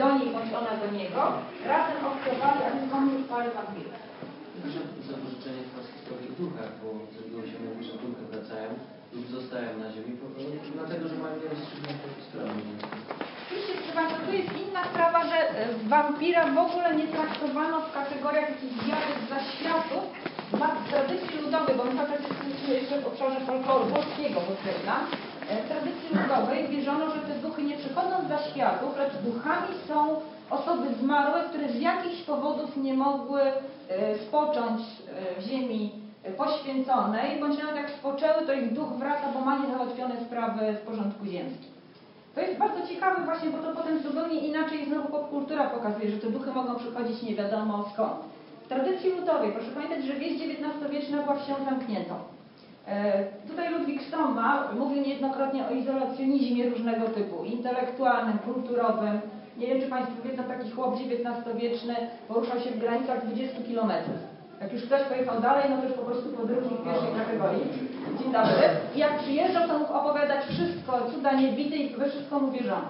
do niej bądź ona do niego, razem obcowali, a więc już parę wampirów. Proszę za pożyczenie was historii o duchach, bo zrobiło się mówi, że duchy wracają lub zostają na ziemi, po prostu dlatego, że mają nierozstrzygnięte sprawy. Oczywiście, proszę Państwa, tu jest inna sprawa, że e, wampira w ogóle nie traktowano w kategoriach jakichś zjawisk zaświatów, tradycji ludowej, bo my czas jesteśmy jeszcze w obszarze folkloru polskiego, E, w tradycji ludowej wierzono, że te duchy nie przychodzą z zaświatów, lecz duchami są osoby zmarłe, które z jakichś powodów nie mogły e, spocząć e, w ziemi e, poświęconej, bądź nawet jak spoczęły, to ich duch wraca, bo ma niezałatwione sprawy w porządku ziemskim. To jest bardzo ciekawe właśnie, bo to potem zupełnie inaczej znowu popkultura pokazuje, że te duchy mogą przychodzić nie wiadomo skąd. W tradycji ludowej, proszę pamiętać, że wieś XIX-wieczna była wsią zamkniętą. E, Tutaj Ludwik Stoma mówił niejednokrotnie o izolacjonizmie różnego typu, intelektualnym, kulturowym. Nie wiem, czy Państwo wiedzą, taki chłop XIX-wieczny poruszał się w granicach 20 kilometrów. Jak już ktoś pojechał dalej, no to już po prostu podróżnik pierwszej kategorii. Dzień dobry. I jak przyjeżdżał, to mógł opowiadać wszystko, cuda niewity i we wszystko mu wierzono.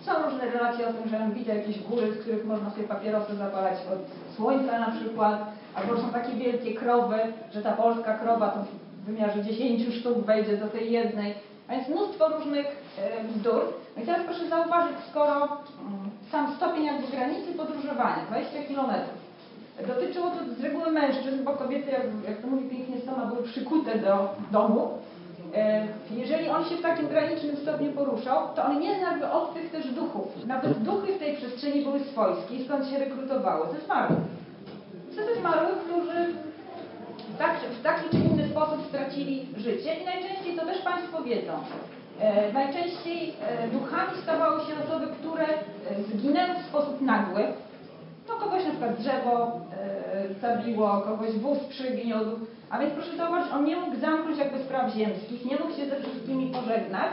Są różne relacje o tym, że on widział jakieś góry, z których można sobie papierosy zapalać od słońca na przykład, albo są takie wielkie krowy, że ta polska krowa to w wymiarze 10 sztuk wejdzie do tej jednej. A więc mnóstwo różnych e, bzdur. No i teraz proszę zauważyć, skoro mm, sam stopień jakby granicy podróżowania, 20 kilometrów, dotyczyło to z reguły mężczyzn, bo kobiety, jak, jak to mówi pięknie Stoma, były przykute do domu. E, Jeżeli on się w takim granicznym stopniu poruszał, to on nie znał tych też duchów. Nawet duchy w tej przestrzeni były swojskie, skąd się rekrutowały? Ze zmarłych. Ze zmarłych, którzy tak, w taki czy inny sposób stracili życie. I najczęściej, to też Państwo wiedzą, e, najczęściej e, duchami stawały się osoby, które e, zginęły w sposób nagły. No kogoś na przykład drzewo e, zabiło, kogoś wóz przygniótł, a więc proszę zauważyć, on nie mógł zamknąć jakby spraw ziemskich, nie mógł się ze wszystkimi pożegnać,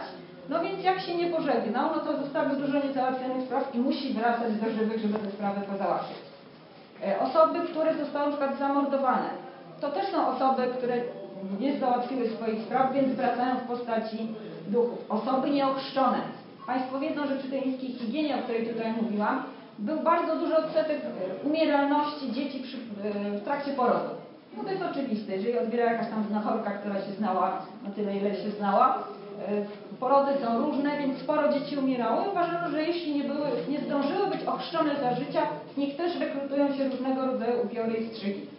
no więc jak się nie pożegnał, no to zostawił dużo niezałatwionych spraw i musi wracać do żywych, żeby te sprawy pozałatwiać. E, Osoby, które zostały na przykład zamordowane, to też są osoby, które nie załatwiły swoich spraw, więc wracają w postaci duchów. Osoby nieochrzczone. Państwo wiedzą, że przy tej niskiej higienie, o której tutaj mówiłam, był bardzo duży odsetek e, umieralności dzieci przy, e, w trakcie porodu. No to jest oczywiste, jeżeli odbiera jakaś tam znachorka, która się znała na tyle, ile się znała. e, Porody są różne, więc sporo dzieci umierało i uważano, że jeśli nie, były, nie zdążyły być ochrzczone za życia, niech też rekrutują się różnego rodzaju upiory i strzygi.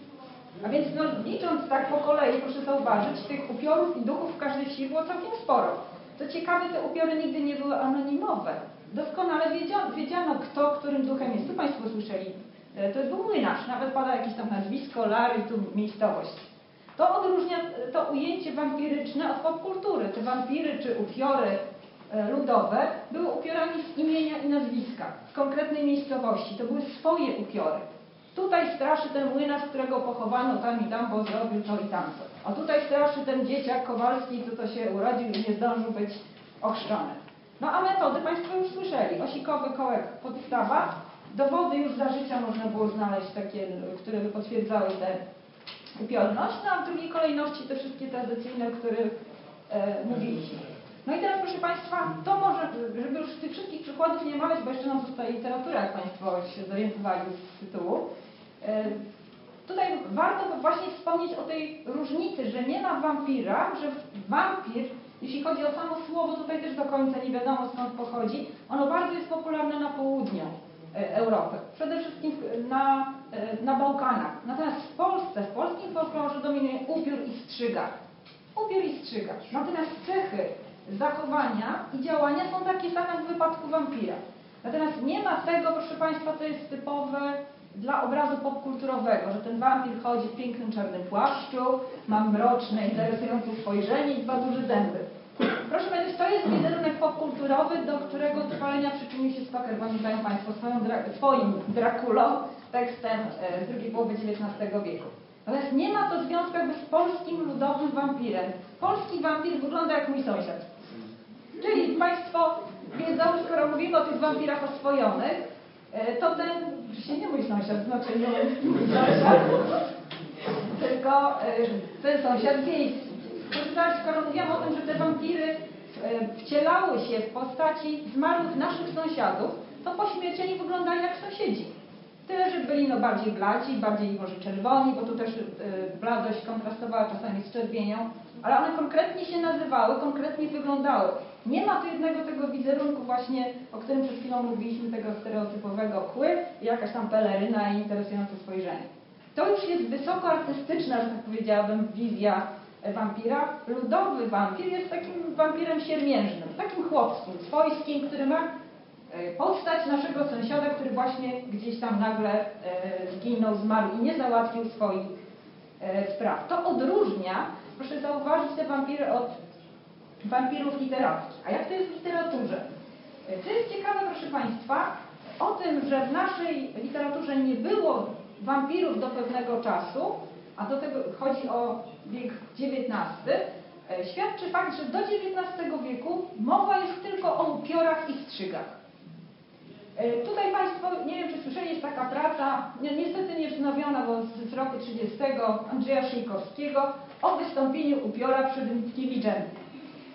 A więc no, licząc tak po kolei, proszę zauważyć, tych upiorów i duchów w każdej wsi było całkiem sporo. Co ciekawe, te upiory nigdy nie były anonimowe. Doskonale wiedziano, wiedziano kto którym duchem jest. Tu Państwo słyszeli, e, to był młynarz, nawet pada jakieś tam nazwisko, Lary, tu miejscowość. To odróżnia to ujęcie wampiryczne od popkultury. Te wampiry czy upiory e, ludowe były upiorami z imienia i nazwiska, z konkretnej miejscowości. To były swoje upiory. Tutaj straszy ten młynarz, którego pochowano tam i tam, bo zrobił to i tamto. A tutaj straszy ten dzieciak Kowalski, co to się urodził i nie zdążył być ochrzczony. No a metody Państwo już słyszeli. Osikowy kołek podstawa. Dowody już za życia można było znaleźć takie, które by potwierdzały tę upiorność. No a w drugiej kolejności te wszystkie tradycyjne, o których e, mówiliśmy. No i teraz proszę Państwa, to może, żeby już tych wszystkich przykładów nie mawiać, bo jeszcze nam zostaje literatura, jak Państwo się zorientowali z tytułu. E, Tutaj warto właśnie wspomnieć o tej różnicy, że nie ma wampira, że wampir, jeśli chodzi o samo słowo, tutaj też do końca nie wiadomo skąd pochodzi, ono bardzo jest popularne na południu e, Europy, przede wszystkim na, e, na Bałkanach. Natomiast w Polsce, w polskim folklorze dominuje upiór i strzyga. Upiór i strzyga. Natomiast cechy zachowania i działania są takie same jak w wypadku wampira. Natomiast nie ma tego, proszę Państwa, co jest typowe dla obrazu popkulturowego, że ten wampir chodzi w pięknym czarnym płaszczu, ma mroczne, interesujące spojrzenie i dwa duże zęby. Proszę powiedzieć, to jest wizerunek popkulturowy, do którego trwalenia przyczynił się Stoker. Pamiętają Państwo swoją, dra swoim Drakulą, tekstem e, z drugiej połowy XIX wieku. Natomiast nie ma to związku jakby z polskim ludowym wampirem. Polski wampir wygląda jak mój sąsiad. Czyli Państwo wiedzą, skoro mówimy o tych wampirach oswojonych, e, to ten, się nie mój sąsiad, znaczy nie mój sąsiad, tylko e, ten sąsiad wiejski. Zobaczyć, skoro mówiłam o tym, że te wampiry e, wcielały się w postaci zmarłych naszych sąsiadów, to po śmierci oni wyglądali jak sąsiedzi. Tyle, że byli no bardziej bladzi, bardziej może czerwoni, bo tu też y, bladość kontrastowała czasami z czerwienią, ale one konkretnie się nazywały, konkretnie wyglądały. Nie ma tu jednego tego wizerunku właśnie, o którym przed chwilą mówiliśmy, tego stereotypowego kły i jakaś tam peleryna i interesujące spojrzenie. To już jest wysoko artystyczna, że tak powiedziałabym, wizja wampira. Ludowy wampir jest takim wampirem siermiężnym, takim chłopskim, swojskim, który ma postać naszego sąsiada, który właśnie gdzieś tam nagle e, zginął, zmarł i nie załatwił swoich e, spraw. To odróżnia, proszę zauważyć, te wampiry od wampirów literackich. A jak to jest w literaturze? E, To jest ciekawe, proszę Państwa, o tym, że w naszej literaturze nie było wampirów do pewnego czasu, a do tego chodzi o wiek XIX, e, świadczy fakt, że do XIX wieku mowa jest tylko o upiorach i strzygach. E, Tutaj Państwo, nie wiem czy słyszeli, jest taka praca, ni- niestety nie wznowiona, bo z, z roku 30 Andrzeja Szyjkowskiego o wystąpieniu upiora przed Mickiewiczem.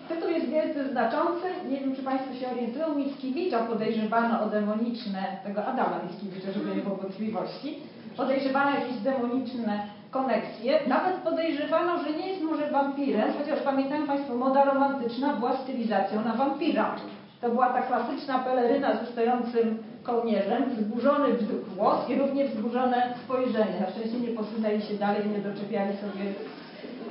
Tytuł jest wielce znaczący, nie wiem czy Państwo się orientują, Mickiewicza podejrzewano o demoniczne, tego Adama Mickiewicza, żeby nie było wątpliwości, podejrzewano jakieś demoniczne koneksje, nawet podejrzewano, że nie jest może wampirem, chociaż pamiętają Państwo, moda romantyczna była stylizacją na wampira. To była ta klasyczna peleryna z wystającym kołnierzem, wzburzony włos i równie wzburzone spojrzenie. Na szczęście nie posunęli się dalej, nie doczepiali sobie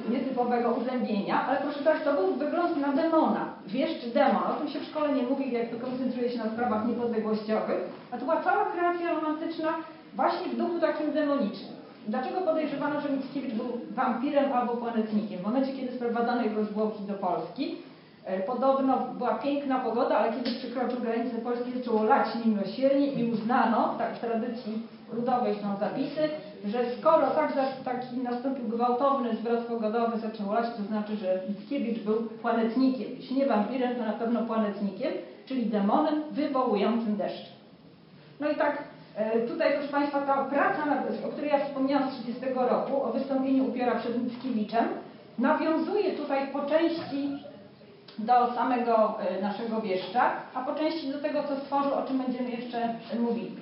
nietypowego uzębienia, ale proszę tak, to był wygląd na demona, wieszczy demon. O tym się w szkole nie mówi, jak to koncentruje się na sprawach niepodległościowych, a to była cała kreacja romantyczna właśnie w duchu takim demonicznym. Dlaczego podejrzewano, że Mickiewicz był wampirem albo planetnikiem? W momencie, kiedy sprowadzano jego zwłoki do Polski, podobno była piękna pogoda, ale kiedy przekroczył granicę Polski, zaczęło lać niemiłosiernie i uznano, tak w tradycji ludowej są zapisy, że skoro tak, taki nastąpił gwałtowny zwrot pogodowy, zaczął lać, to znaczy, że Mickiewicz był planetnikiem. Jeśli nie wampirem, to na pewno planetnikiem, czyli demonem wywołującym deszcz. No i tak e, tutaj, proszę Państwa, ta praca, o której ja wspomniałam z 30 roku, o wystąpieniu upiora przed Mickiewiczem, nawiązuje tutaj po części do samego e, naszego wieszcza, a po części do tego, co stworzył, o czym będziemy jeszcze mówili.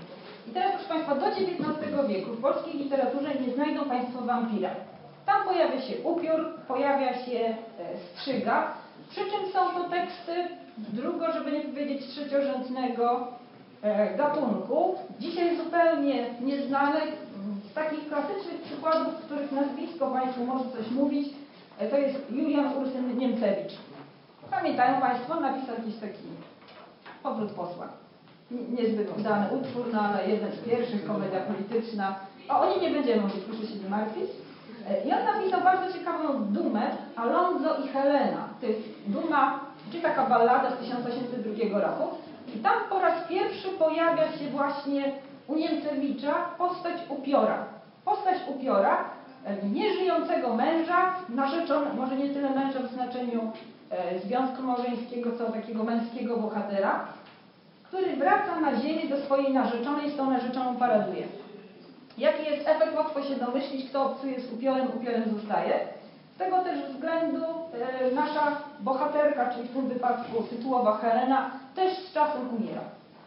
I teraz, proszę Państwa, do XIX wieku w polskiej literaturze nie znajdą Państwo wampira. Tam pojawia się upiór, pojawia się e, strzyga, przy czym są to teksty drugo, żeby nie powiedzieć trzeciorzędnego e, gatunku. Dzisiaj zupełnie nieznane. Z takich klasycznych przykładów, których nazwisko Państwu może coś mówić, to jest Julian Ursyn Niemcewicz. Pamiętają Państwo, napisał taki powrót posła. Niezbyt udany utwór, no ale jeden z pierwszych, komedia polityczna. O, o niej nie będziemy mówić, proszę się nie. E, I on napisał bardzo ciekawą dumę, Alonso i Helena. To jest duma, czyli taka ballada z 1802 roku. I tam po raz pierwszy pojawia się właśnie u Niemcewicza postać upiora. Postać upiora, e, nieżyjącego męża, narzeczone, może nie tyle męża w znaczeniu związku małżeńskiego, co takiego męskiego bohatera, który wraca na ziemię do swojej narzeczonej z tą narzeczoną paraduje. Jaki jest efekt? Łatwo się domyślić, kto obcuje z upiorem, upiorem zostaje. Z tego też względu e, nasza bohaterka, czyli w tym wypadku tytułowa Helena, też z czasem umiera.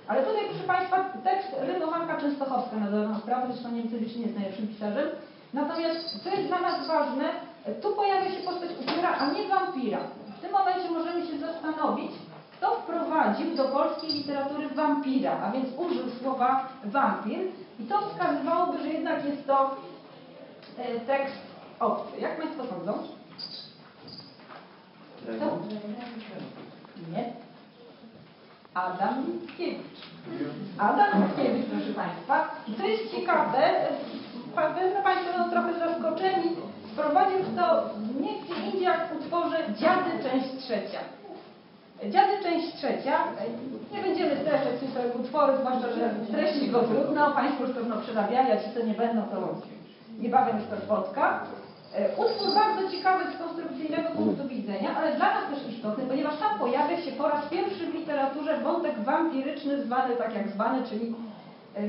Ale tutaj, proszę Państwa, tekst rymowanka Częstochowska na dobrą sprawę, zresztą Niemcewicz nie jest najlepszym pisarzem. Natomiast, co jest dla nas ważne, e, tu pojawia się postać upiora, a nie wampira. W tym momencie możemy się zastanowić, kto wprowadził do polskiej literatury wampira, a więc użył słowa wampir i to wskazywałoby, że jednak jest to e, tekst obcy. Jak Państwo sądzą? Kto? Nie. Adam Mickiewicz. Adam Mickiewicz, proszę Państwa. I to jest ciekawe, pewnie Państwo będą trochę zaskoczeni, wprowadził to nie gdzie indziej jak w utworze Dziady, część trzecia. Dziady, część trzecia. Nie będziemy streszczać tych całego utworu, zwłaszcza, że streścić go trudno. Państwo już pewno przerabiali, a ci, co nie będą, to niebawem już spotka. E, Utwór bardzo ciekawy z konstrukcyjnego punktu widzenia, ale dla nas też istotny, ponieważ tam pojawia się po raz pierwszy w literaturze wątek wampiryczny, zwany tak jak zwany, czyli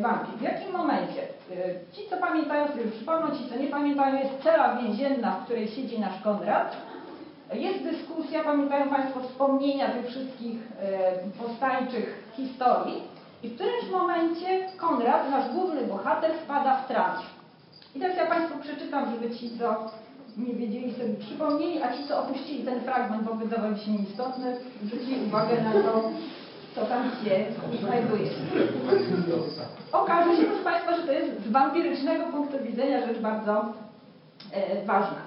wampir. W jakim momencie? E, Ci, co pamiętają, sobie przypomną, ci, co nie pamiętają, jest cela więzienna, w której siedzi nasz Konrad. Jest dyskusja, pamiętają Państwo wspomnienia tych wszystkich e, powstańczych historii. I w którymś momencie Konrad, nasz główny bohater, wpada w trans. I teraz ja Państwu przeczytam, żeby ci, co nie wiedzieli, sobie przypomnieli, a ci, co opuścili ten fragment, bo wydawał mi się nieistotny, zwrócili uwagę na to, co tam się znajduje. Okaże się, proszę Państwa, że to jest z wampirycznego punktu widzenia rzecz bardzo e, ważna.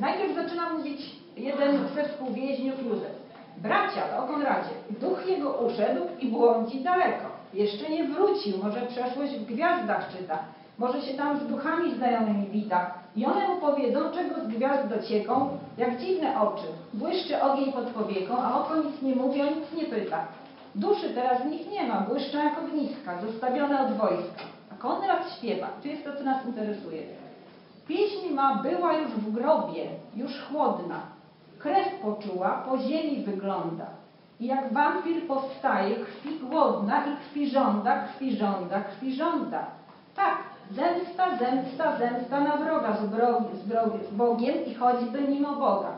Najpierw zaczyna mówić jeden ze współwięźniów Józef. Bracia, o Konradzie, duch jego uszedł i błądzi daleko. Jeszcze nie wrócił, może przeszłość w gwiazdach czyta, może się tam z duchami znajomymi wita. I one mu powiedzą, czego z gwiazd docieką, jak dziwne oczy. Błyszczy ogień pod powieką, a oko nic nie mówi, o nic nie pyta. Duszy teraz w nich nie ma, błyszczą jak ogniska, zostawione od wojska. A Konrad śpiewa, tu jest to, co nas interesuje. Pieśń ma była już w grobie, już chłodna. Krew poczuła, po ziemi wygląda. I jak wampir powstaje, krwi głodna i krwi żąda, krwi żąda, krwi żąda. Tak, zemsta, zemsta, zemsta na wroga z, bro, z, bro, z Bogiem i choćby mimo Boga.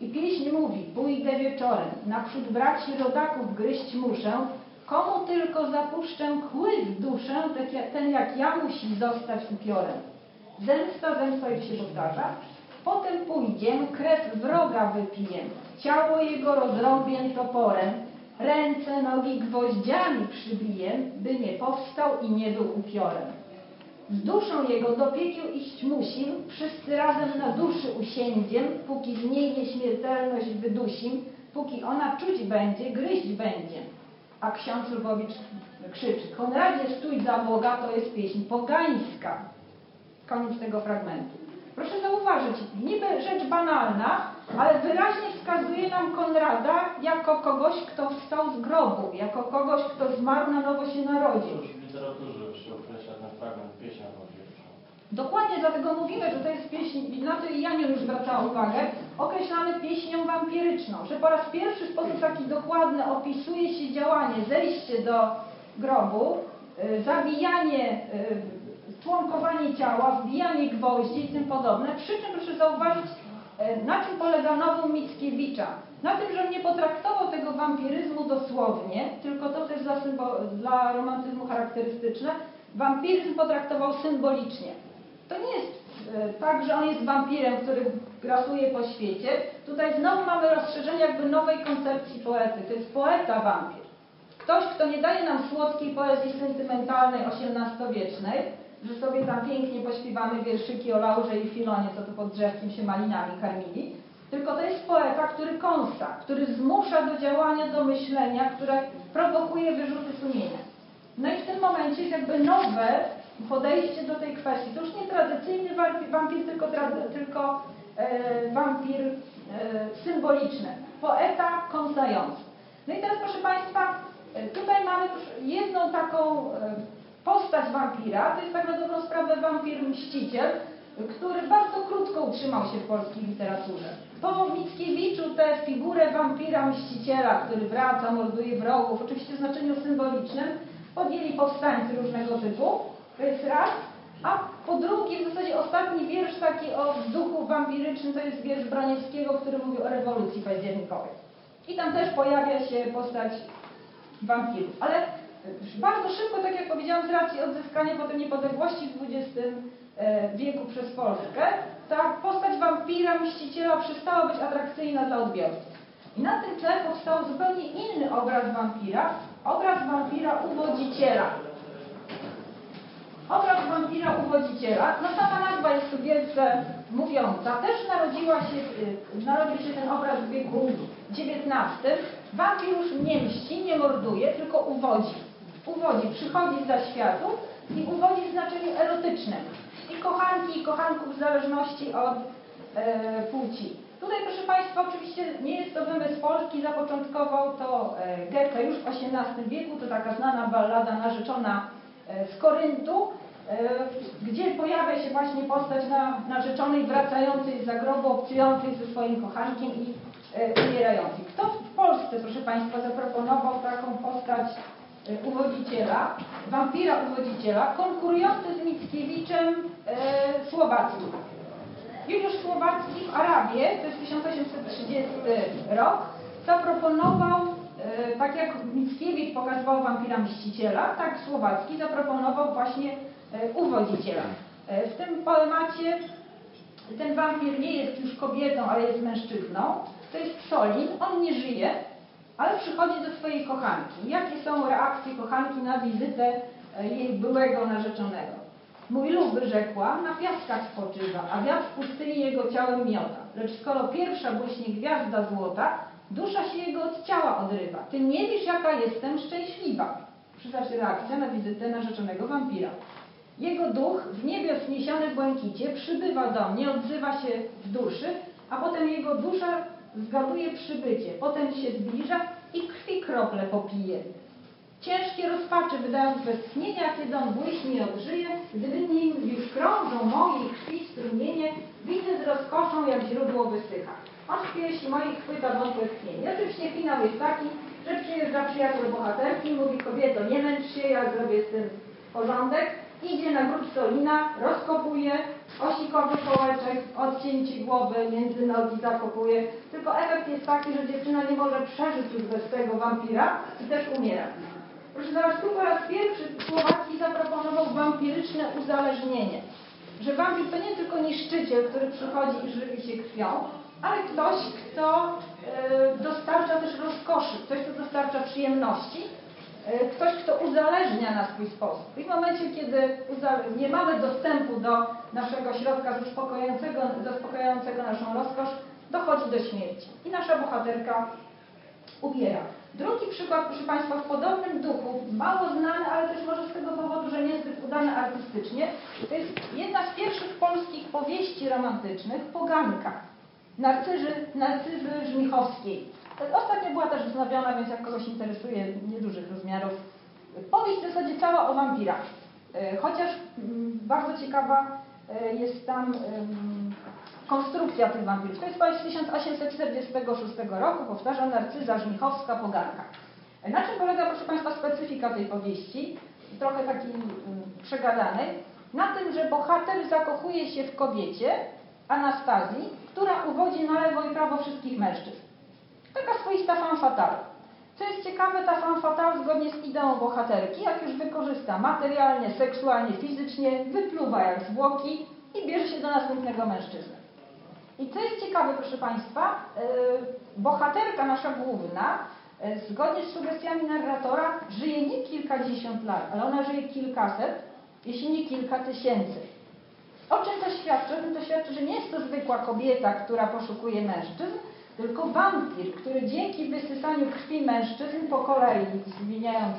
I pieśń mówi, pójdę wieczorem, naprzód braci rodaków gryźć muszę, komu tylko zapuszczę kły w duszę, tak ten jak ja musi zostać upiorem. Zemsta, zemsta już się powtarza. Potem pójdziem, krew wroga wypiję, ciało jego rozrąbię toporem, ręce, nogi gwoździami przybiję, by nie powstał i nie był upiorem. Z duszą jego do piekieł iść musim, wszyscy razem na duszy usiędziem, póki z niej nieśmiertelność wydusim, póki ona czuć będzie, gryźć będzie. A ksiądz Lwowicz krzyczy, Konradzie stój za Boga, to jest pieśń pogańska. Koniec tego fragmentu. Proszę zauważyć, niby rzecz banalna, ale wyraźnie wskazuje nam Konrada jako kogoś, kto wstał z grobu, jako kogoś, kto zmarł, na nowo się narodził. W literaturze Dokładnie dlatego mówimy, że to jest pieśń, na to i Janion już zwracała uwagę, określamy pieśnią wampiryczną, że po raz pierwszy w sposób taki dokładny opisuje się działanie, zejście do grobu, y, zabijanie, y, członkowanie ciała, wbijanie gwoździ i tym podobne. Przy czym proszę zauważyć, y, na czym polega nowum Mickiewicza. Na tym, że nie potraktował tego wampiryzmu dosłownie, tylko to też dla, dla romantyzmu charakterystyczne, wampiryzm potraktował symbolicznie. To nie jest tak, że on jest wampirem, który grasuje po świecie. Tutaj znowu mamy rozszerzenie jakby nowej koncepcji poety. To jest poeta-wampir. Ktoś, kto nie daje nam słodkiej poezji sentymentalnej XVIII-wiecznej, że sobie tam pięknie pośpiewamy wierszyki o Laurze i Filonie, co tu pod drzewkiem się malinami karmili, tylko to jest poeta, który kąsa, który zmusza do działania, do myślenia, które prowokuje wyrzuty sumienia. No i w tym momencie jest jakby nowe podejście do tej kwestii. To już nie tradycyjny wampir, tylko, tylko e, wampir e, symboliczny. Poeta kąsający. No i teraz proszę Państwa, e, tutaj mamy jedną taką e, postać wampira, to jest tak na dobrą sprawę wampir mściciel, który bardzo krótko utrzymał się w polskiej literaturze. Po Mickiewiczu tę figurę wampira mściciela, który wraca, morduje wrogów, oczywiście w znaczeniu symbolicznym, podjęli powstańcy różnego typu, to jest raz, a po drugie, w zasadzie ostatni wiersz taki o duchu wampirycznym, to jest wiersz Braniewskiego, który mówi o rewolucji październikowej. I tam też pojawia się postać wampirów. Ale bardzo szybko, tak jak powiedziałam, z racji odzyskania potem niepodległości w XX e, wieku przez Polskę, ta postać wampira, mściciela przestała być atrakcyjna dla odbiorców. I na tym tle powstał zupełnie inny obraz wampira, obraz wampira uwodziciela. Obraz wampira uwodziciela, no sama nazwa jest tu wielce mówiąca, też narodziła się, y, narodził się ten obraz w wieku XIX. Wampir już nie mści, nie morduje, tylko uwodzi. Uwodzi, przychodzi za światu i uwodzi w znaczeniu erotycznym. I kochanki, i kochanków w zależności od e, płci. Tutaj, proszę Państwa, oczywiście nie jest to wymysł Polski, zapoczątkował to e, Goethe już w XVIII wieku, to taka znana ballada narzeczona e, z Koryntu, e, gdzie pojawia się właśnie postać na, narzeczonej wracającej z zagrobu, obcującej ze swoim kochankiem i umierającej. Kto w Polsce, proszę Państwa, zaproponował taką postać uwodziciela, wampira uwodziciela, konkurujący z Mickiewiczem e. Juliusz Słowacki w Arabii, to jest 1830 rok, zaproponował e, tak jak Mickiewicz pokazywał wampira mściciela, tak Słowacki zaproponował właśnie e, uwodziciela. E, W tym poemacie ten wampir nie jest już kobietą, ale jest mężczyzną. To jest Psolin, on nie żyje, ale przychodzi do swojej kochanki. Jakie są reakcje kochanki na wizytę jej byłego narzeczonego? Mój lub rzekła, na piaskach spoczywa, a wiatr pustyni jego ciałem miota. Lecz skoro pierwsza błyśnie gwiazda złota, dusza się jego od ciała odrywa. Ty nie wiesz, jaka jestem szczęśliwa. Przyznasz reakcja na wizytę narzeczonego wampira. Jego duch w niebie wzniesiony w błękicie przybywa do mnie, odzywa się w duszy, a potem jego dusza zgaduje przybycie, potem się zbliża i krwi krople popije. Ciężkie rozpaczy wydając westchnienia, kiedy on błyśnie i odżyje, gdy nim już krążą mojej krwi strumienie, widzę z rozkoszą, jak źródło wysycha. Z piersi moich chwyta wątłe tchnienie. Oczywiście finał jest taki, że przyjeżdża przyjaciel bohaterki, mówi kobieto, nie męcz się, ja zrobię z tym porządek. Idzie na grób Solina, rozkopuje, osikowy kołeczek, odcięcie głowy, między nogi zakopuje. Tylko efekt jest taki, że dziewczyna nie może przeżyć już bez tego wampira i też umiera. Proszę zobaczyć, tu po raz pierwszy Słowacki zaproponował wampiryczne uzależnienie. Że wampir to nie tylko niszczyciel, który przychodzi i żywi się krwią, ale ktoś, kto e, dostarcza też rozkoszy, ktoś, kto dostarcza przyjemności, e, ktoś, kto uzależnia na swój sposób. I w momencie, kiedy nie mamy dostępu do naszego środka zaspokajającego naszą rozkosz, dochodzi do śmierci. I nasza bohaterka umiera. Drugi przykład, proszę Państwa, w podobnym duchu, mało znany, ale też może z tego powodu, że niezbyt udany artystycznie, to jest jedna z pierwszych polskich powieści romantycznych, Poganka, Narcyzy, Narcyzy Żmichowskiej. Ostatnio była też wznowiona, więc jak kogoś interesuje, niedużych rozmiarów. Powieść w zasadzie cała o wampirach, E, chociaż mm, bardzo ciekawa e, jest tam konstrukcja tych wampirów. To jest powieść z 1846 roku, powtarza Narcyza Żmichowska Poganka. Na czym polega, proszę Państwa, specyfika tej powieści, trochę takiej mm, przegadanej? Na tym, że bohater zakochuje się w kobiecie, Anastazji, która uwodzi na lewo i prawo wszystkich mężczyzn. Taka swoista femme fatale. Co jest ciekawe, ta femme fatale zgodnie z ideą bohaterki, jak już wykorzysta materialnie, seksualnie, fizycznie, wypluwa jak zwłoki i bierze się do następnego mężczyzny. I co jest ciekawe, proszę Państwa, yy, bohaterka nasza główna, yy, zgodnie z sugestiami narratora, żyje nie kilkadziesiąt lat, ale ona żyje kilkaset, jeśli nie kilka tysięcy. O czym to świadczy? O tym to świadczy, że nie jest to zwykła kobieta, która poszukuje mężczyzn, tylko wampir, który dzięki wysysaniu krwi mężczyzn po kolei, zmieniając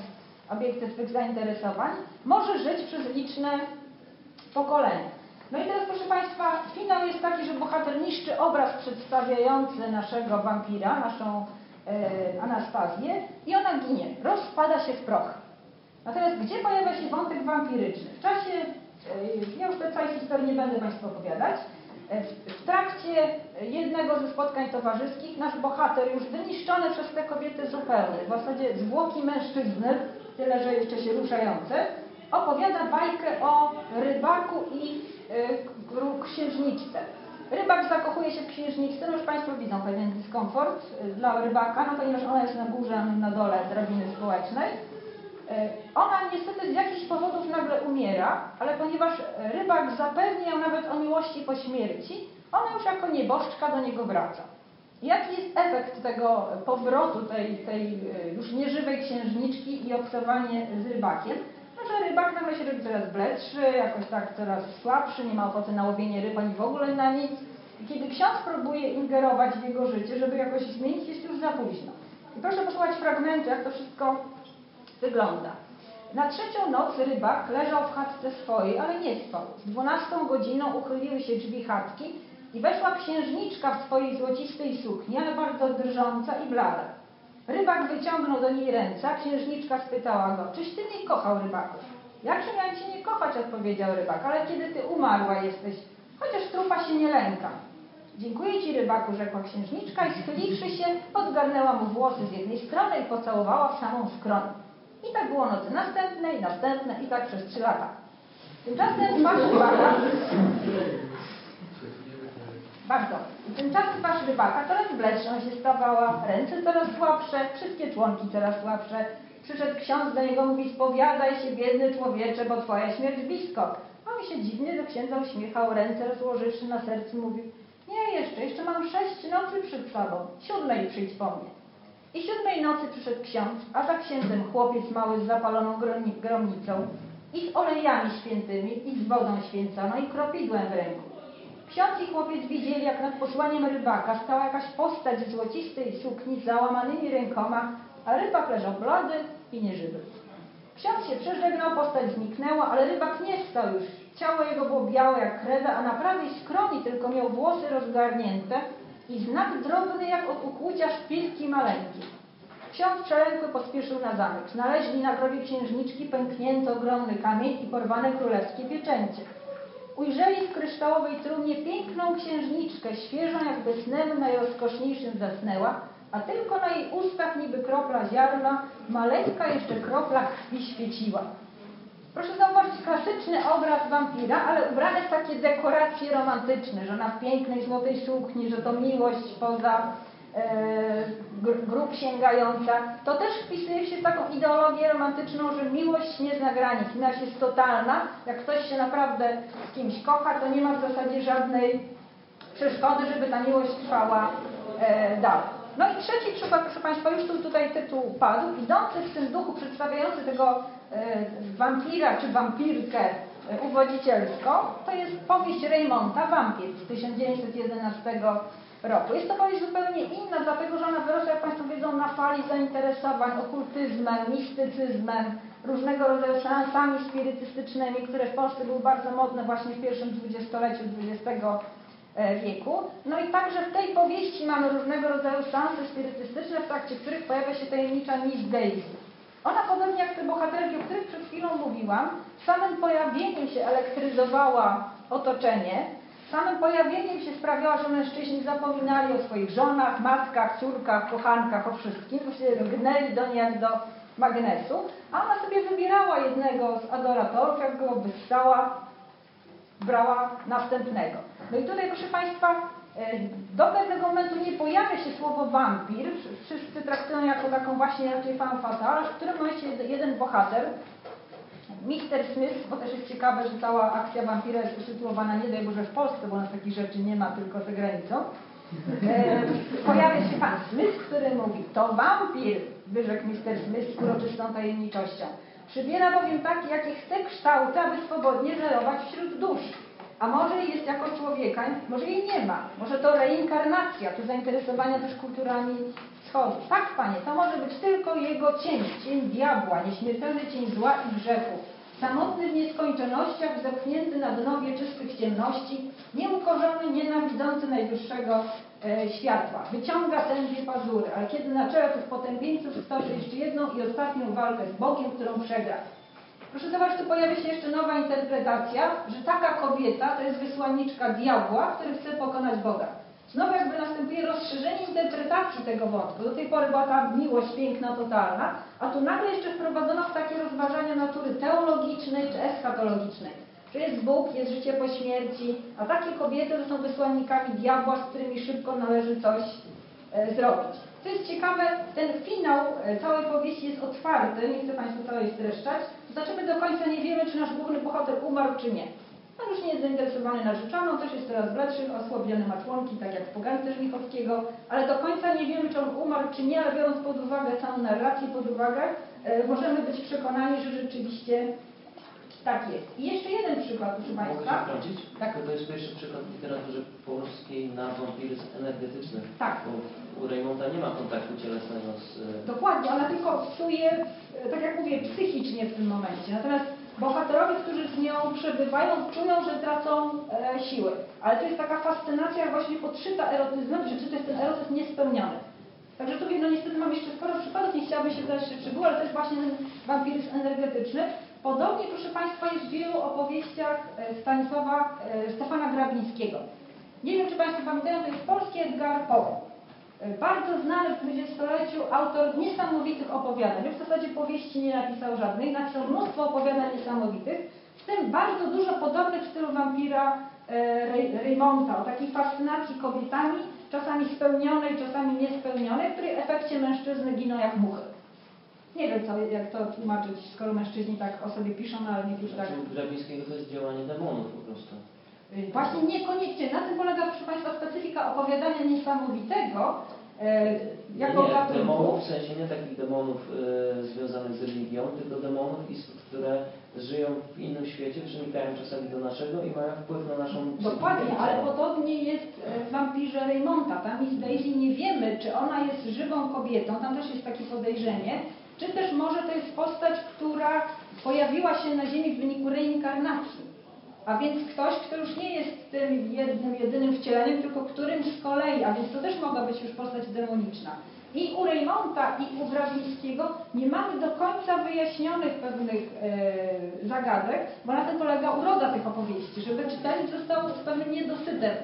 obiekty swych zainteresowań, może żyć przez liczne pokolenia. No i teraz, proszę Państwa, finał jest taki, że bohater niszczy obraz przedstawiający naszego wampira, naszą e, Anastazję i ona ginie, rozpada się w proch. Natomiast gdzie pojawia się wątek wampiryczny? W czasie, e, ja już tej całej historii nie będę Państwu opowiadać, e, w, w trakcie jednego ze spotkań towarzyskich nasz bohater, już wyniszczony przez te kobiety zupełnie, w zasadzie zwłoki mężczyzny, tyle że jeszcze się ruszające, opowiada bajkę o rybaku i księżniczce. Rybak zakochuje się w księżniczce, no już Państwo widzą pewien dyskomfort y, dla rybaka, no ponieważ ona jest na górze, na dole drabiny społecznej. Y, Ona niestety z jakichś powodów nagle umiera, ale ponieważ rybak zapewnia ją nawet o miłości po śmierci, ona już jako nieboszczka do niego wraca. Jaki jest efekt tego powrotu tej, tej y, już nieżywej księżniczki i obcowanie z rybakiem? Że rybak nagle się robi coraz bledszy, jakoś tak coraz słabszy, nie ma ochoty na łowienie ryb ani w ogóle na nic. I kiedy ksiądz próbuje ingerować w jego życie, żeby jakoś zmienić, jest już za późno. I proszę posłuchać fragmentu, jak to wszystko wygląda. Na trzecią noc rybak leżał w chatce swojej, ale nie spał. Z dwunastą godziną uchyliły się drzwi chatki i weszła księżniczka w swojej złocistej sukni, ale bardzo drżąca i blada. Rybak wyciągnął do niej ręce, a księżniczka spytała go, czyś ty mnie kochał, rybaku? Jakże miałem cię nie kochać, odpowiedział rybak, ale kiedy ty umarła jesteś, chociaż trupa się nie lękam. Dziękuję ci, rybaku, rzekła księżniczka i schyliwszy się, odgarnęła mu włosy z jednej strony i pocałowała w samą skronę. I tak było nocy następne i następne i tak przez trzy lata. Tymczasem twarz rybaka bardzo. Tymczasem twarz rybaka coraz bledsza się stawała, ręce coraz słabsze, wszystkie członki coraz słabsze. Przyszedł ksiądz do niego, mówi, spowiadaj się, biedny człowiecze, bo twoja śmierć blisko. A mi się dziwnie do księdza uśmiechał, ręce rozłożywszy na sercu, mówił, nie jeszcze, jeszcze mam sześć nocy przed sobą, siódmej przyjdź po mnie. I siódmej nocy przyszedł ksiądz, a za księdzem chłopiec mały z zapaloną gromni- gromnicą i z olejami świętymi, i z wodą święconą, i kropidłem w ręku. Ksiądz i chłopiec widzieli, jak nad posłaniem rybaka stała jakaś postać w złocistej sukni z załamanymi rękoma, a rybak leżał blady i nieżywy. Ksiądz się przeżegnał, postać zniknęła, ale rybak nie wstał już. Ciało jego było białe jak krewa, a na prawej skroni tylko miał włosy rozgarnięte i znak drobny jak od ukłucia szpilki maleńkiej. Ksiądz przelękły pospieszył na zamek. Znaleźli na grobie księżniczki pęknięty ogromny kamień i porwane królewskie pieczęcie. Ujrzeli w kryształowej trumnie piękną księżniczkę, świeżą jakby snem najrozkoszniejszym zasnęła, a tylko na jej ustach niby kropla ziarna, maleńka jeszcze kropla krwi świeciła. Proszę zauważyć klasyczny obraz wampira, ale ubrany w takie dekoracje romantyczne, że ona w pięknej złotej sukni, że to miłość poza e, gr- grób sięgająca. To też wpisuje się w taką ideologię romantyczną, że miłość nie zna granic, miłość jest totalna. Jak ktoś się naprawdę z kimś kocha, to nie ma w zasadzie żadnej przeszkody, żeby ta miłość trwała e, dalej. No i trzeci przykład, proszę Państwa, już tu tutaj tytuł padł, idący w tym duchu przedstawiający tego e, wampira czy wampirkę e, uwodzicielską, to jest powieść Reymonta, Wampir z 1911 roku. Jest to powieść zupełnie inna, dlatego że ona wyrosła, jak Państwo wiedzą, na fali zainteresowań okultyzmem, mistycyzmem, różnego rodzaju seansami spirytystycznymi, które w Polsce były bardzo modne właśnie w pierwszym dwudziestoleciu XX e, wieku. No i także w tej powieści mamy różnego rodzaju seansy spirytystyczne, w trakcie których pojawia się tajemnicza Miss Daisy. Ona, podobnie jak te bohaterki, o których przed chwilą mówiłam, samym pojawieniem się elektryzowała otoczenie, samym pojawieniem się sprawiała, że mężczyźni zapominali o swoich żonach, matkach, córkach, kochankach, o wszystkim, gnęli do niej jak do magnesu, a ona sobie wybierała jednego z adoratorów, jak go wyssała, brała następnego. No i tutaj, proszę Państwa, e, do pewnego momentu nie pojawia się słowo wampir. Wszyscy traktują jako taką właśnie raczej fan fatale, w którym momencie jed- jeden bohater, Mr. Smith, bo też jest ciekawe, że cała akcja wampira jest usytuowana nie daj Boże w Polsce, bo nas takich rzeczy nie ma, tylko za granicą. E, pojawia się pan Smith, który mówi, to wampir, wyrzekł Mr. Smith z uroczystą tajemniczością. Przybiera bowiem takie, jakie chce kształty, aby swobodnie żerować wśród dusz. A może jest jako człowieka, może jej nie ma. Może to reinkarnacja, tu zainteresowania też kulturami wschodu. Tak, panie, to może być tylko jego cień, cień diabła, nieśmiertelny cień zła i grzechu. Samotny w nieskończonościach, zepchnięty na dno wieczystych ciemności, nieukorzony, nienawidzący najwyższego e, światła. Wyciąga tęgie pazury, ale kiedy na czele tych potępieńców stoczy jeszcze jedną i ostatnią walkę z Bogiem, którą przegra. Proszę zobaczyć, tu pojawia się jeszcze nowa interpretacja, że taka kobieta to jest wysłanniczka diabła, który chce pokonać Boga. Znowu jakby następuje rozszerzenie interpretacji tego wątku. Do tej pory była ta miłość piękna, totalna, a tu nagle jeszcze wprowadzono w takie rozważania natury teologicznej czy eschatologicznej. Że jest Bóg, jest życie po śmierci, a takie kobiety to są wysłannikami diabła, z którymi szybko należy coś e, zrobić. Co jest ciekawe, ten finał e, całej powieści jest otwarty, nie chcę Państwu całej streszczać. To znaczy my do końca nie wiemy, czy nasz główny bohater umarł, czy nie. On już nie jest zainteresowany narzeczoną, też jest coraz bledszy, osłabiony ma członki, tak jak w Pogance Żmichowskiego, ale do końca nie wiemy, czy on umarł, czy nie, ale biorąc pod uwagę całą narrację, pod uwagę, e, możemy być przekonani, że rzeczywiście tak jest. I jeszcze jeden przykład, proszę Mogę Państwa. się wtrącić? Tak. To jest pierwszy przykład w literaturze polskiej na wampiryzm energetyczny. Tak. Bo u Reymonta nie ma kontaktu cielesnego z... e, Dokładnie, ona tylko psuje, tak jak mówię, psychicznie w tym momencie. Natomiast bohaterowie, którzy z nią przebywają, czują, że tracą e, siły. Ale to jest taka fascynacja właśnie podszyta erotyzmem, że czy to jest ten erotyzm niespełniony. Także tu no niestety mam jeszcze sporo przykładów, nie chciałabym się wdać w szczegóły, ale to jest właśnie ten wampiryzm energetyczny. Podobnie, proszę Państwa, jest w wielu opowieściach e, Stanisława e, Stefana Grabińskiego. Nie wiem, czy Państwo pamiętają, to jest polski Edgar Poe. E, Bardzo znany w dwudziestoleciu autor niesamowitych opowiadań. W zasadzie powieści nie napisał żadnej, napisał mnóstwo opowiadań niesamowitych, w tym bardzo dużo podobnych w stylu wampira e, Raymonta, o takiej fascynacji kobietami, czasami spełnionej, czasami niespełnionej, której efekcie mężczyzny giną jak muchy. Nie wiem, co, jak to tłumaczyć, skoro mężczyźni tak o sobie piszą, no ale niektórzy tak. Znaczy, Grabińskiego to jest działanie demonów po prostu. Y, Właśnie niekoniecznie. Na tym polega, proszę Państwa, specyfika opowiadania niesamowitego. E, jako nie, gatunku. demonów, w sensie nie takich demonów e, związanych z religią, tylko demonów istot, które żyją w innym świecie, przenikają czasami do naszego i mają wpływ na naszą psychikę Dokładnie, ale podobnie jest e, w wampirze Raymonta. Tam Miss Daisy nie wiemy, czy ona jest żywą kobietą, tam też jest takie podejrzenie, czy też może to jest postać, która pojawiła się na Ziemi w wyniku reinkarnacji. A więc ktoś, kto już nie jest tym jednym, jedynym wcieleniem, tylko którymś z kolei, a więc to też mogła być już postać demoniczna. I u Raymonta, i u Grawińskiego nie mamy do końca wyjaśnionych pewnych e, zagadek, bo na tym polega uroda tych opowieści, żeby czytelnik został z pewnym niedosytem.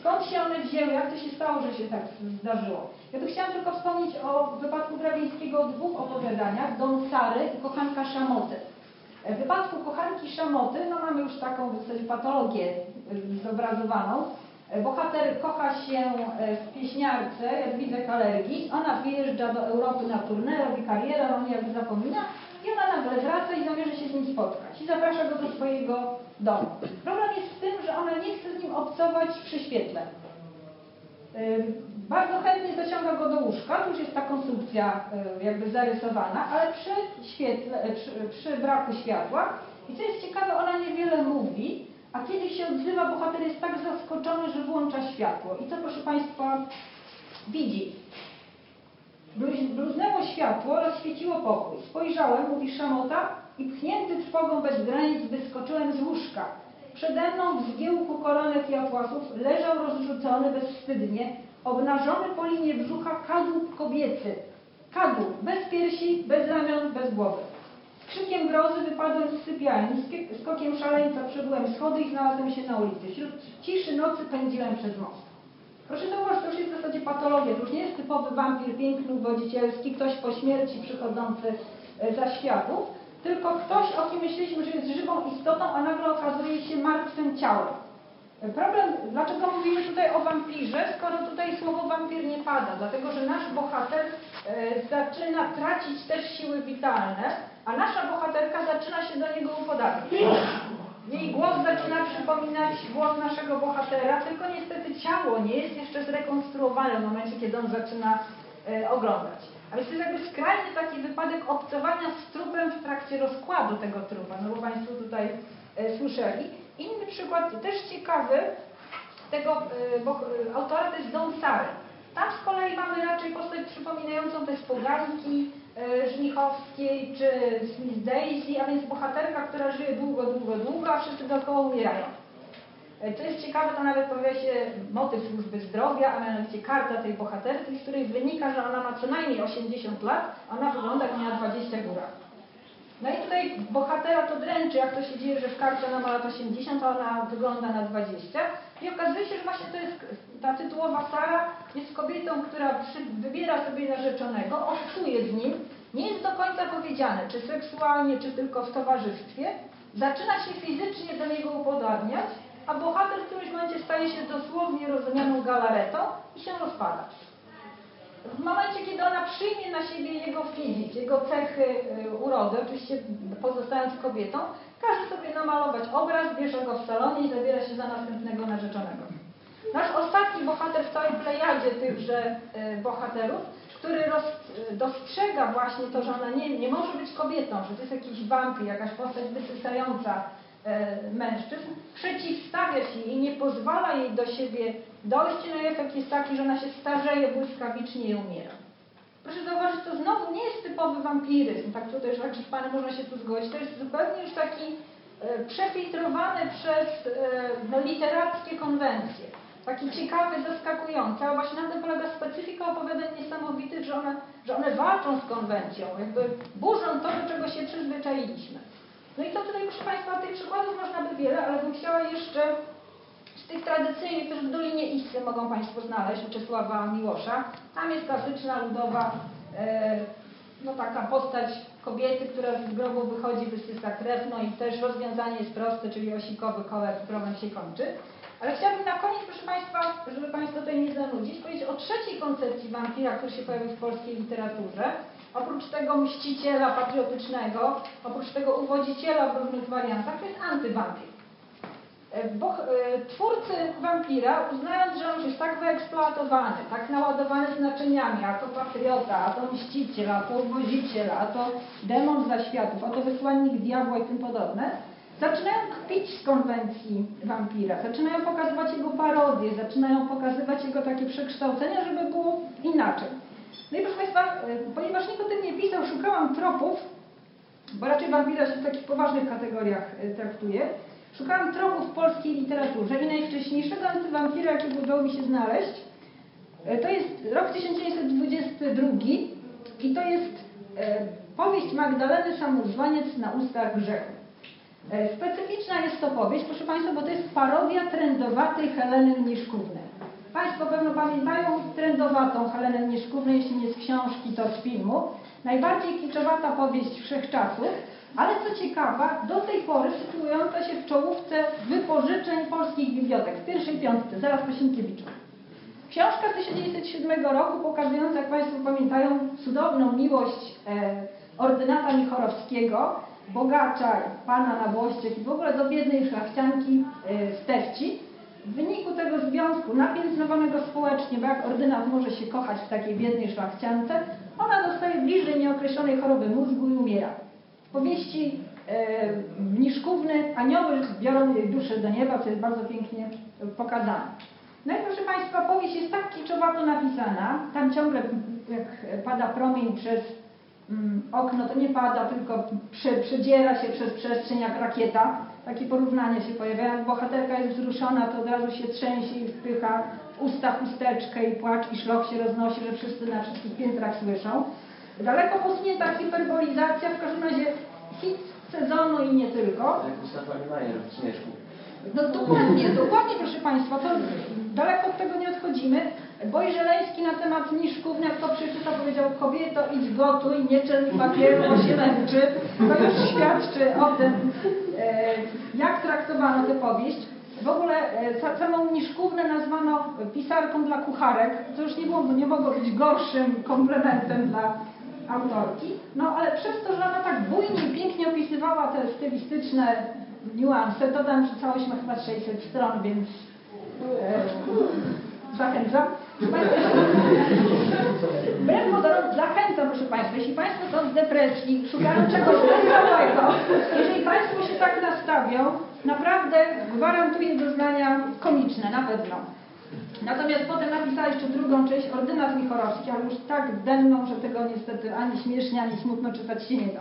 Skąd się one wzięły, jak to się stało, że się tak zdarzyło. Ja tu chciałam tylko wspomnieć o wypadku Grawińskiego o dwóch opowiadaniach, Dom Sary i Kochanka Szamoty. W wypadku kochanki Szamoty, no mamy już taką w zasadzie patologię y, zobrazowaną. E, Bohater kocha się e, w pieśniarce Jadwidze Kalergi. Ona wyjeżdża do Europy na turnę, robi karierę, on jakby zapomina i ona nagle wraca i zamierza się z nim spotkać. I zaprasza go do swojego domu. Problem jest w tym, że ona nie chce z nim obcować przy świetle. Bardzo chętnie zaciąga go do łóżka, tu już jest ta konstrukcja jakby zarysowana, ale przy świetle, y, przy, przy braku światła i co jest ciekawe, ona niewiele mówi, a kiedy się odzywa, bohater jest tak zaskoczony, że włącza światło. I co proszę Państwa widzi? Bluz- Bluznęło światło, rozświeciło pokój. Spojrzałem, mówi Szamota, i pchnięty trwogą bez granic wyskoczyłem z łóżka. Przede mną w zgiełku koronek i atłasów leżał rozrzucony bezwstydnie, obnażony po linie brzucha kadłub kobiecy. Kadłub, bez piersi, bez ramion, bez głowy. Z krzykiem grozy wypadłem z sypialni, skokiem szaleńca przebyłem schody i znalazłem się na ulicy. Wśród ciszy nocy pędziłem przez most. Proszę zauważyć, to już jest w zasadzie patologia. To już nie jest typowy wampir piękny, wodzicielski, ktoś po śmierci przychodzący e, za światów, tylko ktoś, o kim myśleliśmy, że jest żywą istotą, a nagle okazuje się martwym ciałem. Problem, dlaczego mówimy tutaj o wampirze, skoro tutaj słowo wampir nie pada? Dlatego, że nasz bohater e, zaczyna tracić też siły witalne, a nasza bohaterka zaczyna się do niego upodabniać. Jej głos zaczyna przypominać głos naszego bohatera, tylko niestety ciało nie jest jeszcze zrekonstruowane w momencie, kiedy on zaczyna e, oglądać. A więc to jakby skrajny taki wypadek obcowania z trupem w trakcie rozkładu tego trupa, no bo Państwo tutaj e, słyszeli. Inny przykład, też ciekawy, tego e, bo, e, autora to jest Don Sary. Tam z kolei mamy raczej postać przypominającą te spoganki e, żnichowskiej czy Miss Daisy, a więc bohaterka, która żyje długo, długo, długo, a wszyscy dookoła umierają. E, Co jest ciekawe, to nawet pojawia się motyw służby zdrowia, a mianowicie karta tej bohaterki, z której wynika, że ona ma co najmniej 80 lat, a ona wygląda jak miała 20 góra. No i tutaj bohatera to dręczy, jak to się dzieje, że w karcie ona ma lat 80, a ona wygląda na 20. I okazuje się, że właśnie to jest ta tytułowa Sara, jest kobietą, która przy, wybiera sobie narzeczonego, obcuje z nim. Nie jest do końca powiedziane, czy seksualnie, czy tylko w towarzystwie. Zaczyna się fizycznie do niego upodabniać, bohater w którymś momencie staje się dosłownie rozumianą galaretą i się rozpada. W momencie, kiedy ona przyjmie na siebie jego fizyk, jego cechy y, urody, oczywiście pozostając kobietą, każe sobie namalować obraz, bierze go w salonie i zabiera się za następnego narzeczonego. Nasz ostatni bohater w całej plejadzie tychże y, bohaterów, który roz, y, dostrzega właśnie to, że ona nie, nie może być kobietą, że to jest jakiś wampir, jakaś postać wysysająca mężczyzn, przeciwstawia się i nie pozwala jej do siebie dojść, no i efekt jest taki, że ona się starzeje błyskawicznie i umiera. Proszę zauważyć, to znowu nie jest typowy wampiryzm, tak tutaj także z Panem można się tu zgodzić, to jest zupełnie już taki e, przefiltrowany przez e, no, literackie konwencje. Taki ciekawy, zaskakujący, a właśnie na tym polega specyfika opowiadań niesamowitych, że one, że one walczą z konwencją, jakby burzą to, do czego się przyzwyczailiśmy. No i to tutaj, proszę Państwa, tych przykładów można by wiele, ale bym chciała jeszcze z tych tradycyjnych, też w Dolinie Issy mogą Państwo znaleźć Czesława Miłosza. Tam jest klasyczna, ludowa, e, no taka postać kobiety, która z grobu wychodzi, wysysa krew, no i też rozwiązanie jest proste, czyli osikowy kołek, problem się kończy. Ale chciałabym na koniec, proszę Państwa, żeby Państwa tutaj nie zanudzić, powiedzieć o trzeciej koncepcji wampira, który się pojawił w polskiej literaturze. Oprócz tego mściciela patriotycznego, oprócz tego uwodziciela w różnych wariantach, to jest antywampir. E, Bo e, twórcy wampira, uznając, że on jest tak wyeksploatowany, tak naładowany znaczeniami, a to patriota, a to mściciel, a to uwoziciel, a to demon zaświatów, a to wysłannik diabła i tym podobne, zaczynają kpić z konwencji wampira, zaczynają pokazywać jego parodie, zaczynają pokazywać jego takie przekształcenia, żeby było inaczej. No i proszę Państwa, e, ponieważ nikt o tym nie pisał, szukałam tropów, bo raczej wampira się w takich poważnych kategoriach e, traktuje. Szukałam tropów w polskiej literaturze i najwcześniejszego antywampira, jakiego udało mi się znaleźć, e, to jest rok 1922 i to jest powieść Magdaleny Samozwaniec na ustach grzechu. Specyficzna jest to powieść, proszę Państwa, bo to jest parodia trendowatej Heleny Mniszkównej. Państwo pewno pamiętają trendowatą Helenę Mniszkówną, jeśli nie z książki, to z filmu. Najbardziej kiczowata powieść wszechczasów, ale co ciekawa, do tej pory sytuująca się w czołówce wypożyczeń polskich bibliotek, w pierwszej piątce, zaraz po Sienkiewiczu. Książka z 1907 roku pokazująca, jak Państwo pamiętają, cudowną miłość e, ordynata Michorowskiego, bogacza, pana na Włościech i w ogóle do biednej szlachcianki e, Stefci. W wyniku tego związku napiętnowanego społecznie, bo jak ordynat może się kochać w takiej biednej szlachciance, ona dostaje bliżej nieokreślonej choroby mózgu i umiera. W powieści e, Mniszkówny anioły biorą jej duszę do nieba, co jest bardzo pięknie pokazane. No i proszę Państwa, powieść jest tak kiczowato napisana, tam ciągle jak pada promień przez mm, okno, to nie pada, tylko prze, przedziera się przez przestrzeń jak rakieta. Takie porównanie się pojawia. Jak bohaterka jest wzruszona, to od razu się trzęsie i wpycha w usta chusteczkę i płacz i szlok się roznosi, że wszyscy na wszystkich piętrach słyszą. Daleko posunięta hiperbolizacja, w każdym razie hit sezonu i nie tylko. Jak Gustaw Mayer w Śmieszku. No dokładnie, dokładnie proszę Państwa, to daleko od tego nie odchodzimy. Boj Żeleński na temat Niszków, jak to przeczytał, powiedział kobieto idź gotuj, nie czel papieru, bo się męczy. To już świadczy o tym, jak traktowano tę powieść. W ogóle e, sa- samą Niszkównę nazwano pisarką dla kucharek, co już nie, było, nie mogło być gorszym komplementem dla autorki. No ale przez to, że ona tak bujnie i pięknie opisywała te stylistyczne niuanse, dodam, że całość ma chyba 600 stron, więc e, zachęcam. Wbrew pozorom zachęcam, proszę Państwa, jeśli Państwo są z depresji, szukają czegoś wesołego, jeżeli Państwo się tak nastawią, naprawdę gwarantuję doznania komiczne, na pewno. Natomiast potem napisała jeszcze drugą część, ordynat Michorowski, ale już tak denną, że tego niestety ani śmiesznie, ani smutno czytać się nie da.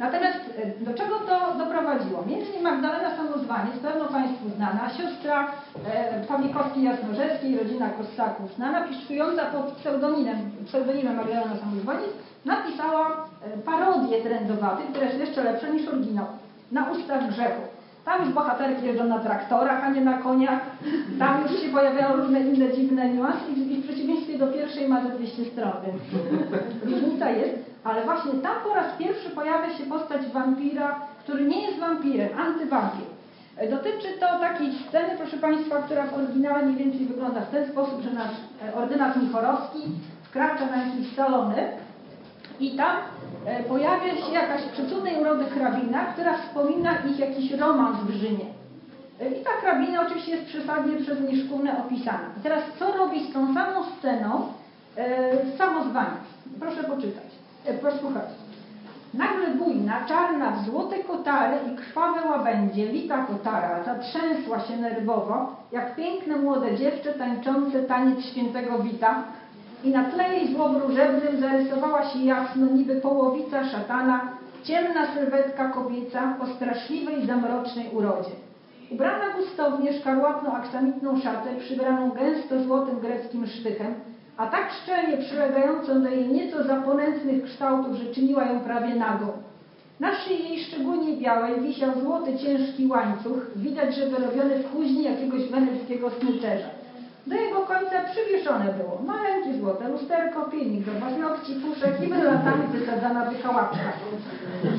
Natomiast e, do czego to doprowadziło? Między innymi Magdalena Samozwaniec, pewno Państwu znana, siostra e, Pawlikowskiej Jasnorzewskiej, rodzina Kossaków, znana, piszująca pod pseudonimem, pseudonimem Magdalena Samozwaniec, napisała e, parodię trendowatych, która jest jeszcze lepsza niż oryginał, na ustach grzechu. Tam już bohaterki jeżdżą na traktorach, a nie na koniach. Tam już się pojawiają różne inne dziwne niuanse i w przeciwieństwie do pierwszej ma ze 200 stron, różnica jest. Ale właśnie tam po raz pierwszy pojawia się postać wampira, który nie jest wampirem, antywampir. Dotyczy to takiej sceny, proszę Państwa, która w oryginale mniej więcej wygląda w ten sposób, że nasz e, ordynat Michorowski wkracza na jakiś salony i tam e, pojawia się jakaś przecudnej urody hrabina, która wspomina ich jakiś romans w Rzymie. E, I ta hrabina oczywiście jest przesadnie przez Niszkówne opisana. I teraz co robi z tą samą sceną e, samozwaniec? Proszę poczytać, e, posłuchać. Nagle bujna, czarna, w złote kotary i krwawe łabędzie, lita kotara, zatrzęsła się nerwowo, jak piękne młode dziewczę tańczące taniec świętego Wita i na tle jej złowróżebnym zarysowała się jasno, niby połowica szatana, ciemna sylwetka kobieca o straszliwej, zamrocznej urodzie. Ubrana gustownie szkarłatną aksamitną szatę, przybraną gęsto złotym greckim sztychem, a tak szczelnie przylegającą do jej nieco zaponętnych kształtów, że czyniła ją prawie nagą. Na szyi jej szczególnie białej wisiał złoty ciężki łańcuch, widać, że wyrobiony w kuźni jakiegoś weneckiego smucerza. Do jego końca przywieszone było maleńkie złote lusterko, pilnik do paznokci, puszek i latami wysadzana wykałaczka.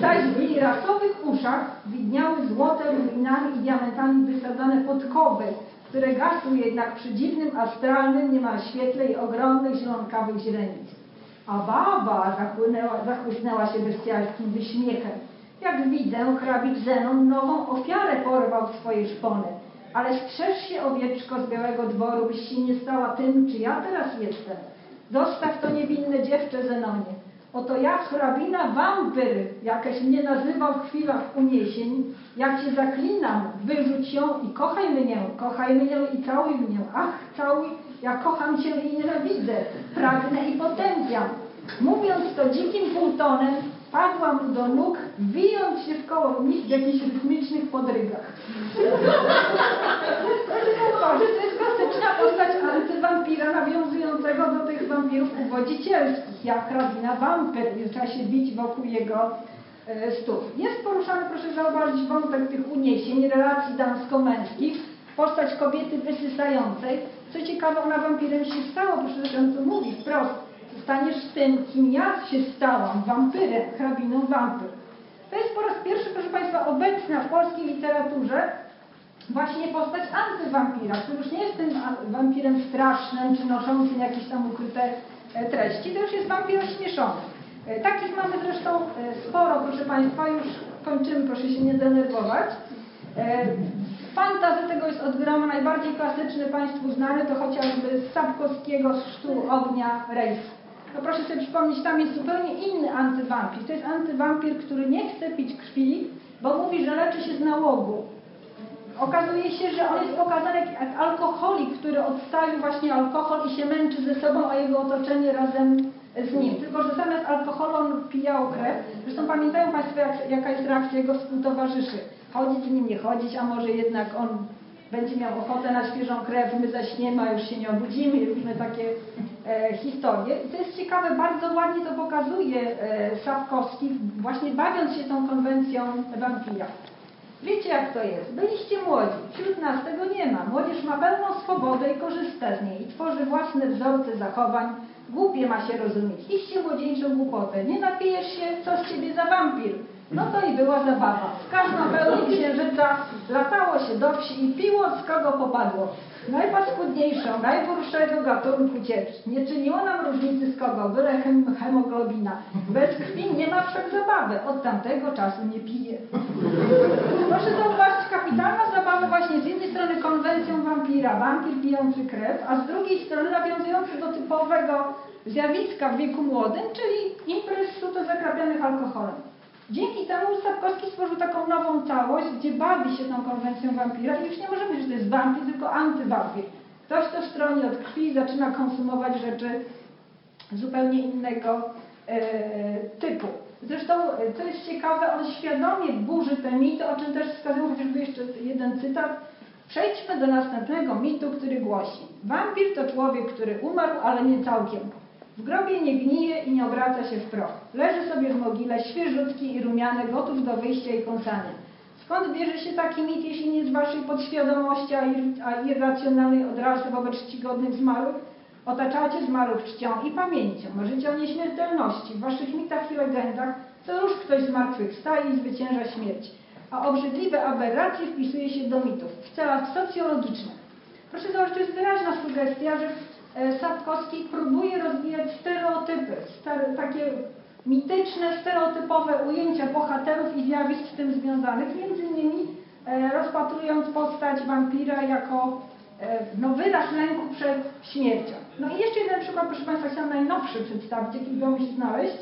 Zaś w jej rasowych uszach widniały złote rubinami i diamentami wysadzane podkowy, które gasły jednak przy dziwnym, astralnym, niemal świetle i ogromnych zielonkawych źrenic. A baba zachłysnęła się bestialskim wyśmiechem. Jak widzę, hrabik Zenon nową ofiarę porwał w swoje szpony. Ale strzeż się, owieczko z białego dworu, byś się nie stała tym, czy ja teraz jestem. Zostaw to niewinne dziewczę Zenonie. Oto ja, hrabina wampyr, jakeś mnie nazywał w chwilach uniesień, jak cię zaklinam, wyrzuć ją i kochaj mnie, kochaj mnie i całuj mnie. Ach, całuj, ja kocham cię i nienawidzę, pragnę i potępiam. Mówiąc to dzikim półtonem, padłam do nóg, wijąc się w koło nich w jakichś rytmicznych podrygach. To jest klasyczna postać antywampira nawiązującego do tych wampirów uwodzicielskich, jak hrabina wampir, i trzeba się bić wokół jego e, stóp. Jest poruszany, proszę zauważyć, wątek tych uniesień, relacji damsko-męskich, postać kobiety wysysającej. Co ciekawe, ona wampirem się stała, proszę zresztą to mówi wprost. Zostaniesz tym, kim ja się stałam, wampyrem, hrabiną wampyr. To jest po raz pierwszy, proszę Państwa, obecna w polskiej literaturze właśnie postać antywampira, który już nie jest tym wampirem strasznym, czy noszącym jakieś tam ukryte e, treści, to już jest wampir ośmieszony. E, Takich mamy zresztą e, sporo, proszę Państwa, już kończymy, proszę się nie denerwować. Fantazy tego jest od groma, najbardziej klasyczny Państwu znany to chociażby z Sapkowskiego z Sztu Ognia Rejs. No proszę sobie przypomnieć, tam jest zupełnie inny antywampir. To jest antywampir, który nie chce pić krwi, bo mówi, że leczy się z nałogu. Okazuje się, że on jest pokazany jak alkoholik, który odstawił właśnie alkohol i się męczy ze sobą, a jego otoczenie razem z nim. Tylko, że zamiast alkoholu on pijał krew. Zresztą pamiętają Państwo, jak, jaka jest reakcja jego współtowarzyszy. Chodzić z nim, nie chodzić, a może jednak on będzie miał ochotę na świeżą krew, my zaśniemy, a już się nie obudzimy i różne takie e, historie. I to jest ciekawe, bardzo ładnie to pokazuje e, Sapkowski, właśnie bawiąc się tą konwencją wampira. Wiecie jak to jest? Byliście młodzi, wśród nas tego nie ma. Młodzież ma pełną swobodę i korzysta z niej i tworzy własne wzorce zachowań. Głupie ma się rozumieć. Iście młodzieńczą głupotę. Nie napijesz się, co z ciebie za wampir. No to i była zabawa. W każdą pełni księżyca latało się do wsi i piło z kogo popadło. Najpaskudniejszą, najgorszego gatunku ciecz. Nie czyniło nam różnicy z kogo, byle hem, hemoglobina. Bez krwi nie ma wszak zabawy. Od tamtego czasu nie pije. Proszę zauważyć, kapitalna zabawa właśnie z jednej strony konwencją wampira, wampir pijący krew, a z drugiej strony nawiązujący do typowego zjawiska w wieku młodym, czyli imprez suto zakrapianych alkoholem. Dzięki temu Sapkowski stworzył taką nową całość, gdzie bawi się tą konwencją wampira i już nie możemy mówić, że to jest wampir, tylko antywampir. Ktoś, kto stroni od krwi zaczyna konsumować rzeczy zupełnie innego e, typu. Zresztą, co jest ciekawe, on świadomie burzy te mity, o czym też wskazują chociażby jeszcze jeden cytat. Przejdźmy do następnego mitu, który głosi. Wampir to człowiek, który umarł, ale nie całkiem. W grobie nie gnije i nie obraca się w proch. Leży sobie w mogile, świeżutki i rumiany, gotów do wyjścia i kąsania. Skąd bierze się taki mit, jeśli nie z waszej podświadomości, a, ir, a irracjonalnej odrazy wobec czcigodnych zmarłych? Otaczacie zmarłych czcią i pamięcią. Marzycie o nieśmiertelności. W waszych mitach i legendach co już ktoś z martwych staje i zwycięża śmierć. A obrzydliwe aberracje wpisuje się do mitów w celach socjologicznych. Proszę zobaczyć, to jest wyraźna sugestia, że Sapkowski próbuje rozwijać stereotypy, stere, takie mityczne, stereotypowe ujęcia bohaterów i zjawisk z tym związanych, między innymi e, rozpatrując postać wampira jako e, no, wyraz lęku przed śmiercią. No i jeszcze jeden przykład, proszę Państwa, chciałam najnowszy przedstawić, jaki udało się znaleźć,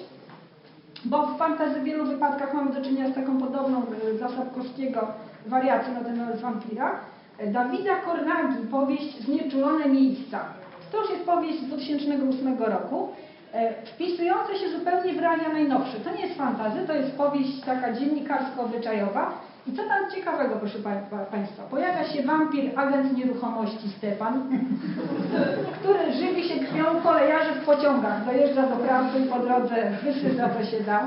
bo w fantazy w wielu wypadkach mamy do czynienia z taką podobną e, dla Sapkowskiego wariacją na temat wampira. E, Dawida Kornagi, powieść Znieczulone miejsca. To już jest powieść z 2008 roku, e, wpisująca się zupełnie w realia najnowsze. To nie jest fantazy, to jest powieść taka dziennikarsko-obyczajowa. I co tam ciekawego, proszę pa- Państwa? Pojawia się wampir, agent nieruchomości Stefan, który żywi się krwią kolejarzy w pociągach. Dojeżdża do pracy po drodze wysysa co się da.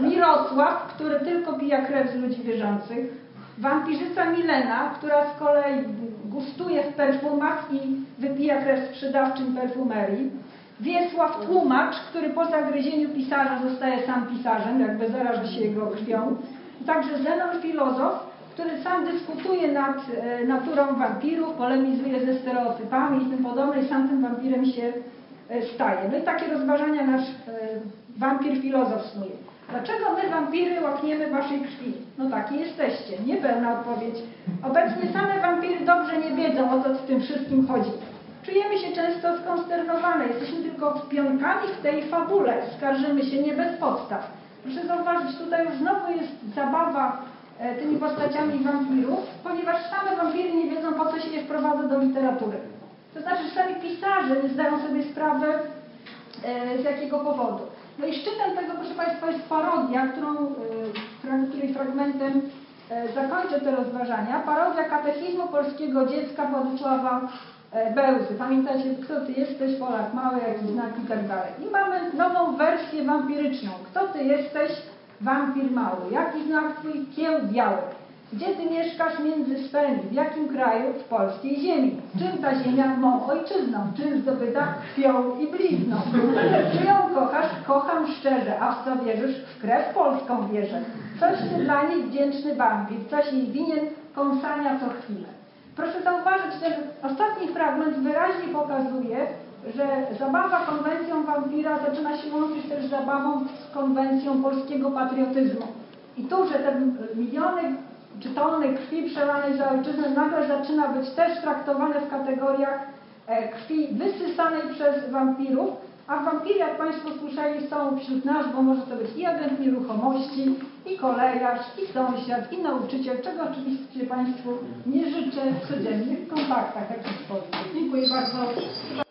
Mirosław, który tylko pija krew z ludzi wierzących. Wampirzyca Milena, która z kolei gustuje w perfumach i wypija krew sprzedawczym perfumerii, Wiesław Tłumacz, który po zagryzieniu pisarza zostaje sam pisarzem, jakby zaraża się jego krwią, także Zenon Filozof, który sam dyskutuje nad e, naturą wampirów, polemizuje ze stereotypami i tym podobne i sam tym wampirem się e, staje. No i takie rozważania nasz e, wampir filozof snuje. Dlaczego my wampiry łakniemy waszej krwi? No taki jesteście. Niepełna odpowiedź. Obecnie same wampiry dobrze nie wiedzą o co w tym wszystkim chodzi. Czujemy się często skonsternowane, jesteśmy tylko pionkami w tej fabule, skarżymy się nie bez podstaw. Proszę zauważyć, tutaj już znowu jest zabawa e, tymi postaciami wampirów, ponieważ same wampiry nie wiedzą, po co się je wprowadza do literatury. To znaczy, sami pisarze nie zdają sobie sprawy, e, z jakiego powodu. No i szczytem tego, proszę Państwa, jest parodia, którą, e, której fragmentem e, zakończę te rozważania. Parodia katechizmu polskiego dziecka Władysława e, Bełzy. Pamiętacie, kto ty jesteś, Polak mały, jaki znak i tak dalej. I mamy nową wersję wampiryczną. Kto ty jesteś, wampir mały? Jaki znak twój kieł biały? Gdzie ty mieszkasz między swemi? W jakim kraju? W polskiej ziemi. Czym ta ziemia mą ojczyzną? Czym zdobyta krwią i blizną? Czy ją kochasz? Kocham szczerze. A w co wierzysz? W krew polską wierzę. Coś ty dla niej wdzięczny wampir. Coś jej winien kąsania co chwilę. Proszę zauważyć, ten ostatni fragment wyraźnie pokazuje, że zabawa konwencją wampira zaczyna się łączyć też zabawą z konwencją polskiego patriotyzmu. I tu, że te miliony czy tony krwi przelanej za ojczyznę nagle zaczyna być też traktowane w kategoriach e, krwi wysysanej przez wampirów, a wampiry, jak Państwo słyszeli, są wśród nas, bo może to być i agent nieruchomości, i kolejarz, i sąsiad, i nauczyciel, czego oczywiście Państwu nie życzę w codziennych kontaktach, jak już powiedzieć. Dziękuję bardzo.